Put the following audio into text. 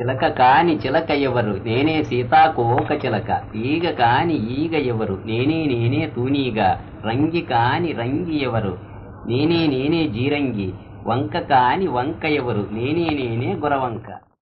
చిలక కాని చిలక ఎవరు? నేనే సీతాకోక చిలక. ఈగ కాని ఈగ ఎవరు? నేనే నేనే తూనీగ. రంగి కాని రంగి ఎవరు? నేనే నేనే జీరంగి. వంక కాని వంక ఎవరు? నేనే నేనే గురవంక.